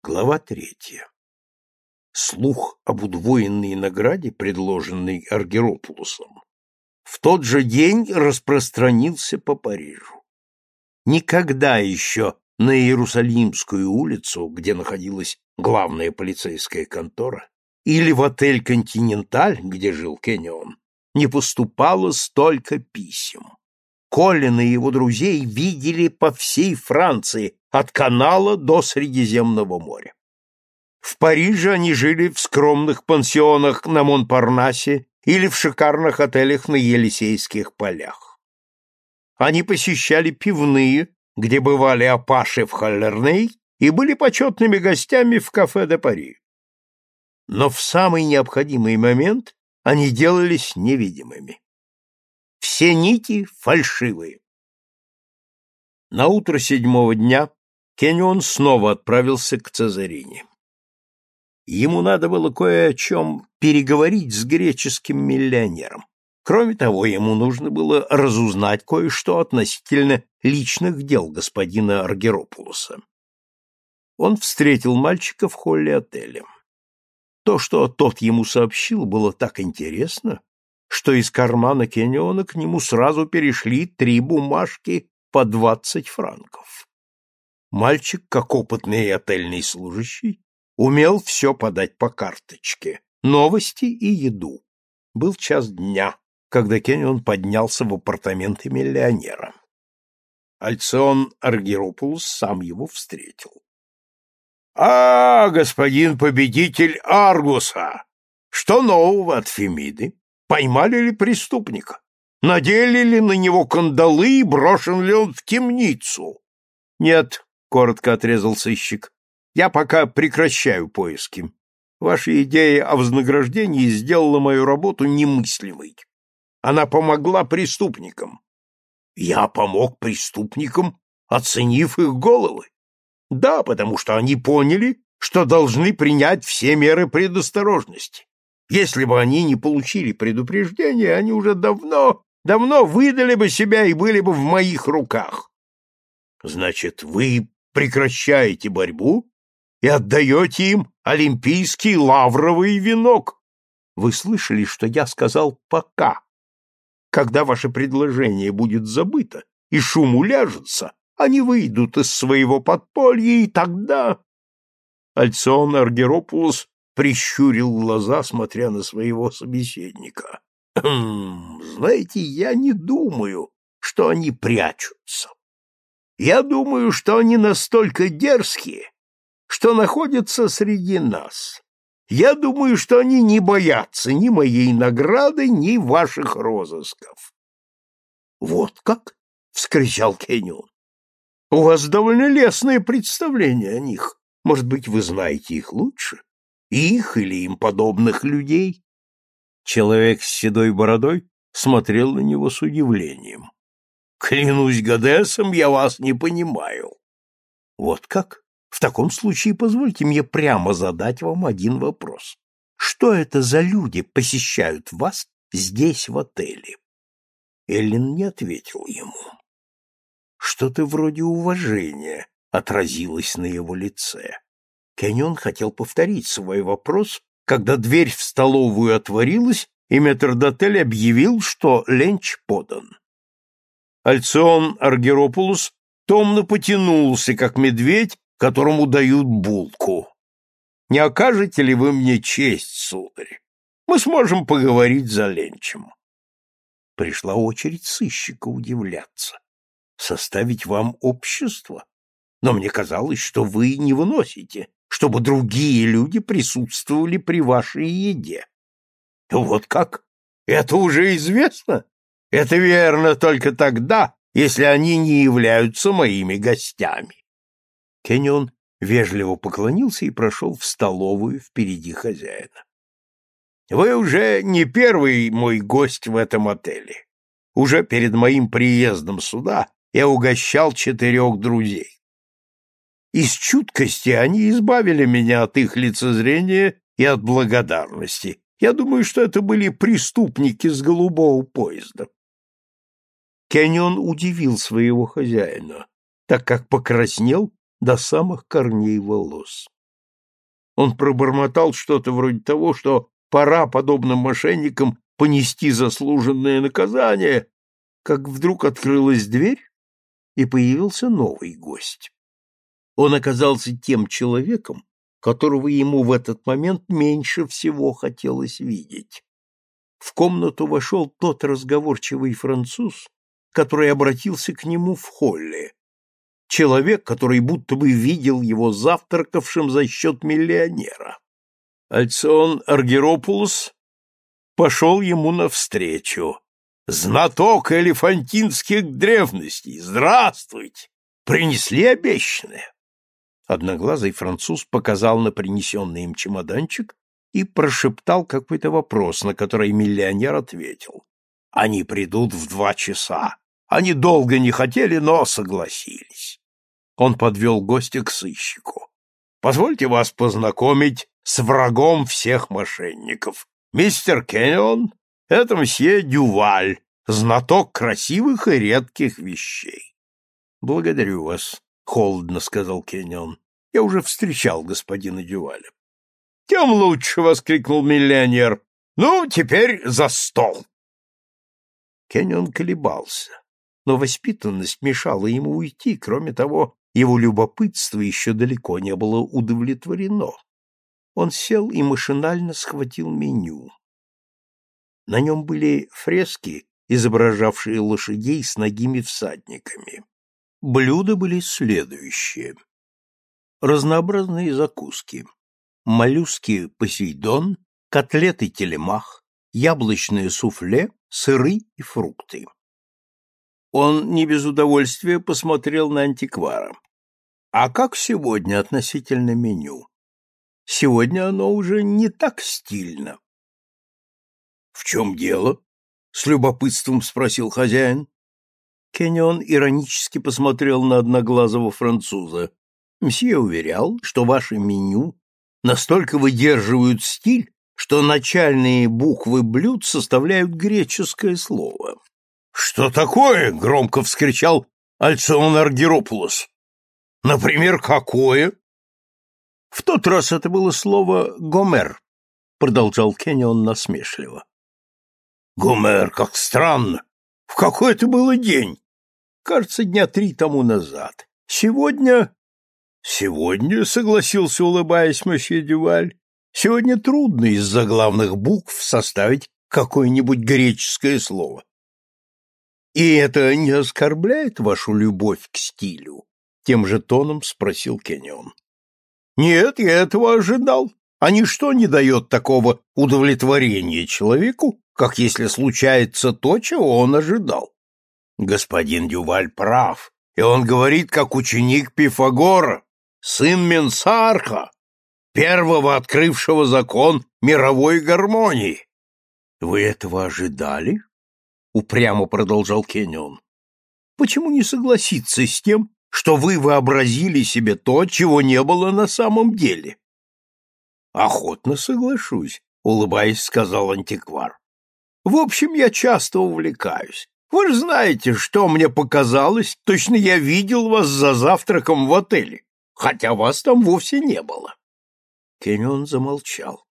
Глава третья. Слух об удвоенной награде, предложенной Аргеропулусом, в тот же день распространился по Парижу. Никогда еще на Иерусалимскую улицу, где находилась главная полицейская контора, или в отель «Континенталь», где жил Кеннион, не поступало столько писем. Колин и его друзей видели по всей Франции, от канала до Средиземного моря. В Париже они жили в скромных пансионах на Монпарнасе или в шикарных отелях на Елисейских полях. Они посещали пивные, где бывали Апаши в Халлерней и были почетными гостями в кафе де Пари. Но в самый необходимый момент они делались невидимыми. Все нити фальшивые. На утро седьмого дня Кеннион снова отправился к Цезарине. Ему надо было кое о чем переговорить с греческим миллионером. Кроме того, ему нужно было разузнать кое-что относительно личных дел господина Аргеропулоса. Он встретил мальчика в холле отеля. То, что тот ему сообщил, было так интересно, что из кармана Кенниона к нему сразу перешли три бумажки по двадцать франков. Мальчик, как опытный отельный служащий, умел все подать по карточке, новости и еду. Был час дня, когда Кеннион поднялся в апартаменты миллионера. Альцион Аргиропулус сам его встретил. — А, господин победитель Аргуса! Что нового от Фемиды? Поймали ли преступника? Надели ли на него кандалы и брошен ли он в темницу? — Нет, — коротко отрезал сыщик. «Я пока прекращаю поиски. Ваша идея о вознаграждении сделала мою работу немыслимой. Она помогла преступникам». «Я помог преступникам, оценив их головы?» «Да, потому что они поняли, что должны принять все меры предосторожности. Если бы они не получили предупреждения, они уже давно, давно выдали бы себя и были бы в моих руках. Значит, вы прекращаете борьбу и отдаете им олимпийский лавровый венок. Вы слышали, что я сказал «пока». Когда ваше предложение будет забыто и шум уляжется, они выйдут из своего подполья, и тогда... Альцион Аргеропулос прищурил глаза, смотря на своего собеседника. «Хм, «Знаете, я не думаю, что они прячутся. Я думаю, что они настолько дерзкие, что находятся среди нас. Я думаю, что они не боятся ни моей награды, ни ваших розысков. — Вот как? — вскричал Кеннион. — У вас довольно лестное представление о них. Может быть, вы знаете их лучше? Их или им подобных людей? Человек с седой бородой смотрел на него с удивлением. Клянусь Гадесом, я вас не понимаю. Вот как? В таком случае позвольте мне прямо задать вам один вопрос. Что это за люди посещают вас здесь, в отеле? Эллен не ответил ему. Что-то вроде уважения отразилось на его лице. Кеннион хотел повторить свой вопрос, когда дверь в столовую отворилась, и метрдотель объявил, что ленч подан. Альцион Аргеропулус томно потянулся, как медведь, которому дают булку. «Не окажете ли вы мне честь, сударь? Мы сможем поговорить за ленчем». Пришла очередь сыщика удивляться. «Составить вам общество? Но мне казалось, что вы не выносите, чтобы другие люди присутствовали при вашей еде». «Вот как? Это уже известно?» Это верно только тогда, если они не являются моими гостями. Кеннион вежливо поклонился и прошел в столовую впереди хозяина. Вы уже не первый мой гость в этом отеле. Уже перед моим приездом сюда я угощал четырех друзей. Из чуткости они избавили меня от их лицезрения и от благодарности. Я думаю, что это были преступники с голубого поезда. Кеннион удивил своего хозяина, так как покраснел до самых корней волос. Он пробормотал что-то вроде того, что пора подобным мошенникам понести заслуженное наказание, как вдруг открылась дверь, и появился новый гость. Он оказался тем человеком, которого ему в этот момент меньше всего хотелось видеть. В комнату вошел тот разговорчивый француз, который обратился к нему в холле. Человек, который будто бы видел его завтракавшим за счет миллионера. Альцион Аргеропулос пошел ему навстречу. «Знаток элефантинских древностей! Здравствуйте! Принесли обещанное!» Одноглазый француз показал на принесенный им чемоданчик и прошептал какой-то вопрос, на который миллионер ответил. «Они придут в два часа. Они долго не хотели, но согласились». Он подвел гостя к сыщику. «Позвольте вас познакомить с врагом всех мошенников. Мистер Кеннион — это мсье Дюваль, знаток красивых и редких вещей». «Благодарю вас», — холодно сказал Кеннион. «Я уже встречал господина Дюваля. Тем лучше, — воскликнул миллионер. Ну, теперь за стол. Кеннион колебался, но воспитанность мешала ему уйти, кроме того, его любопытство еще далеко не было удовлетворено. Он сел и машинально схватил меню. На нем были фрески, изображавшие лошадей с ногими всадниками. Блюда были следующие. Разнообразные закуски моллюски посейдон, котлеты телемах, яблочное суфле, сыры и фрукты. Он не без удовольствия посмотрел на антиквара. А как сегодня относительно меню? Сегодня оно уже не так стильно. — В чем дело? — с любопытством спросил хозяин. Кеннион иронически посмотрел на одноглазого француза. Мсье уверял, что ваше меню настолько выдерживают стиль, что начальные буквы блюд составляют греческое слово. «Что такое?» — громко вскричал Альцион Аргеропулос. «Например, какое?» «В тот раз это было слово «гомер», — продолжал Кеннион насмешливо. «Гомер, как странно! В какой это было день?» «Кажется, дня три тому назад. Сегодня Сегодня, согласился, улыбаясь месье Дюваль, сегодня трудно из-за главных букв составить какое-нибудь греческое слово. И это не оскорбляет вашу любовь к стилю? Тем же тоном спросил Кеннион. Нет, я этого ожидал. А ничто не дает такого удовлетворения человеку, как если случается то, чего он ожидал. Господин Дюваль прав, и он говорит, как ученик Пифагора сын Менсарха, первого открывшего закон мировой гармонии. Вы этого ожидали? Упрямо продолжал Кеннион. Почему не согласиться с тем, что вы вообразили себе то, чего не было на самом деле? Охотно соглашусь, улыбаясь, сказал антиквар. В общем, я часто увлекаюсь. Вы же знаете, что мне показалось, точно я видел вас за завтраком в отеле хотя вас там вовсе не было. Кеннион замолчал.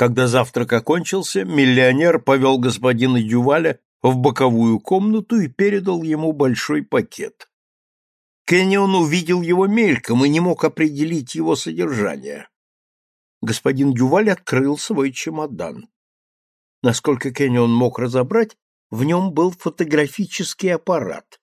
Когда завтрак окончился, миллионер повел господина Дюваля в боковую комнату и передал ему большой пакет. Кеннион увидел его мельком и не мог определить его содержание. Господин Дюваль открыл свой чемодан. Насколько Кеннион мог разобрать, в нем был фотографический аппарат,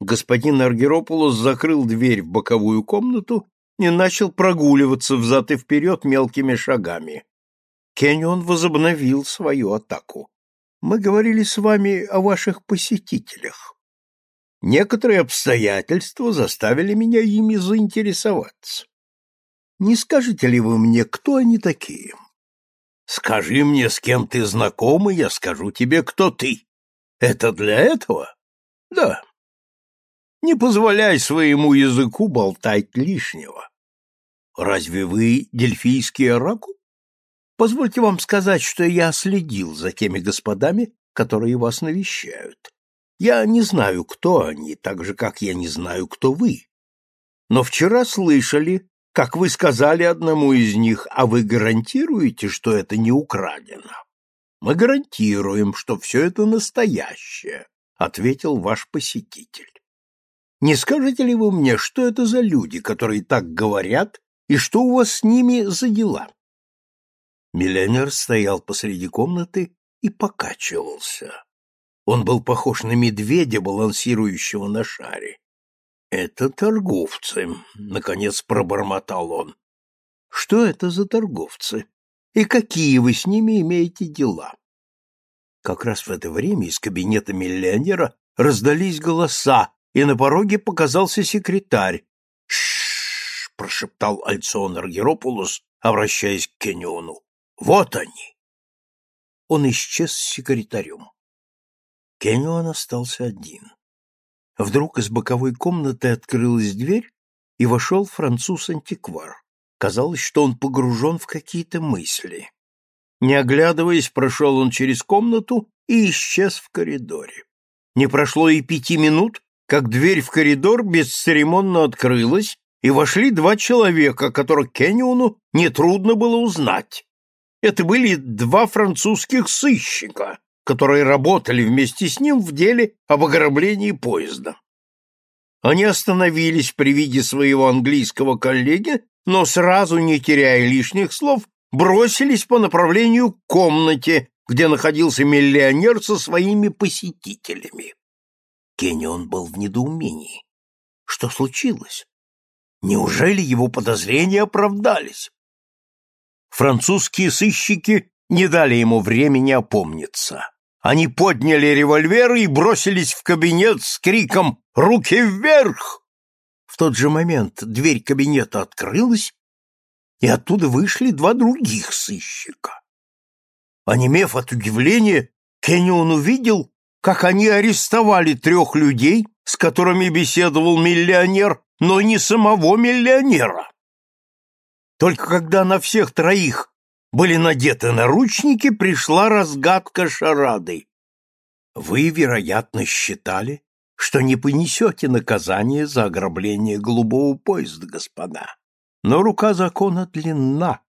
господин Аргеропулос закрыл дверь в боковую комнату и начал прогуливаться взад и вперед мелкими шагами. Кеннион возобновил свою атаку. «Мы говорили с вами о ваших посетителях. Некоторые обстоятельства заставили меня ими заинтересоваться. Не скажете ли вы мне, кто они такие?» «Скажи мне, с кем ты знаком, и я скажу тебе, кто ты. Это для этого?» «Да, не позволяй своему языку болтать лишнего. Разве вы дельфийский оракул? Позвольте вам сказать, что я следил за теми господами, которые вас навещают. Я не знаю, кто они, так же, как я не знаю, кто вы. Но вчера слышали, как вы сказали одному из них, а вы гарантируете, что это не украдено? Мы гарантируем, что все это настоящее, ответил ваш посетитель. Не скажете ли вы мне, что это за люди, которые так говорят, и что у вас с ними за дела? Миллионер стоял посреди комнаты и покачивался. Он был похож на медведя, балансирующего на шаре. «Это торговцы», — наконец пробормотал он. «Что это за торговцы? И какие вы с ними имеете дела?» Как раз в это время из кабинета миллионера раздались голоса, и на пороге показался секретарь. «Ш-ш-ш!» прошептал Альцион Аргеропулос, обращаясь к Кениону. «Вот они!» Он исчез с секретарем. Кенион остался один. Вдруг из боковой комнаты открылась дверь, и вошел француз-антиквар. Казалось, что он погружен в какие-то мысли. Не оглядываясь, прошел он через комнату и исчез в коридоре. Не прошло и пяти минут, как дверь в коридор бесцеремонно открылась, и вошли два человека, которых Кенниону нетрудно было узнать. Это были два французских сыщика, которые работали вместе с ним в деле об ограблении поезда. Они остановились при виде своего английского коллеги, но сразу, не теряя лишних слов, бросились по направлению к комнате, где находился миллионер со своими посетителями. Кеннион был в недоумении. Что случилось? Неужели его подозрения оправдались? Французские сыщики не дали ему времени опомниться. Они подняли револьверы и бросились в кабинет с криком «Руки вверх!». В тот же момент дверь кабинета открылась, и оттуда вышли два других сыщика. Онемев от удивления, Кеннион увидел, как они арестовали трех людей, с которыми беседовал миллионер, но не самого миллионера. Только когда на всех троих были надеты наручники, пришла разгадка шарады. Вы, вероятно, считали, что не понесете наказание за ограбление голубого поезда, господа. Но рука закона длинна,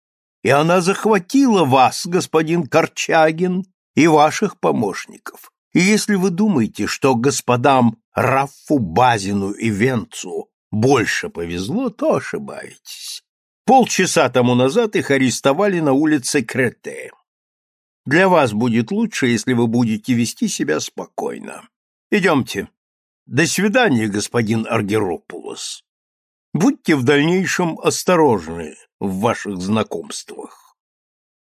и она захватила вас, господин Корчагин, и ваших помощников. И если вы думаете, что господам Раффу, Базину и Венцу больше повезло, то ошибаетесь. Полчаса тому назад их арестовали на улице Крете. Для вас будет лучше, если вы будете вести себя спокойно. Идемте. До свидания, господин Аргеропулос. Будьте в дальнейшем осторожны в ваших знакомствах.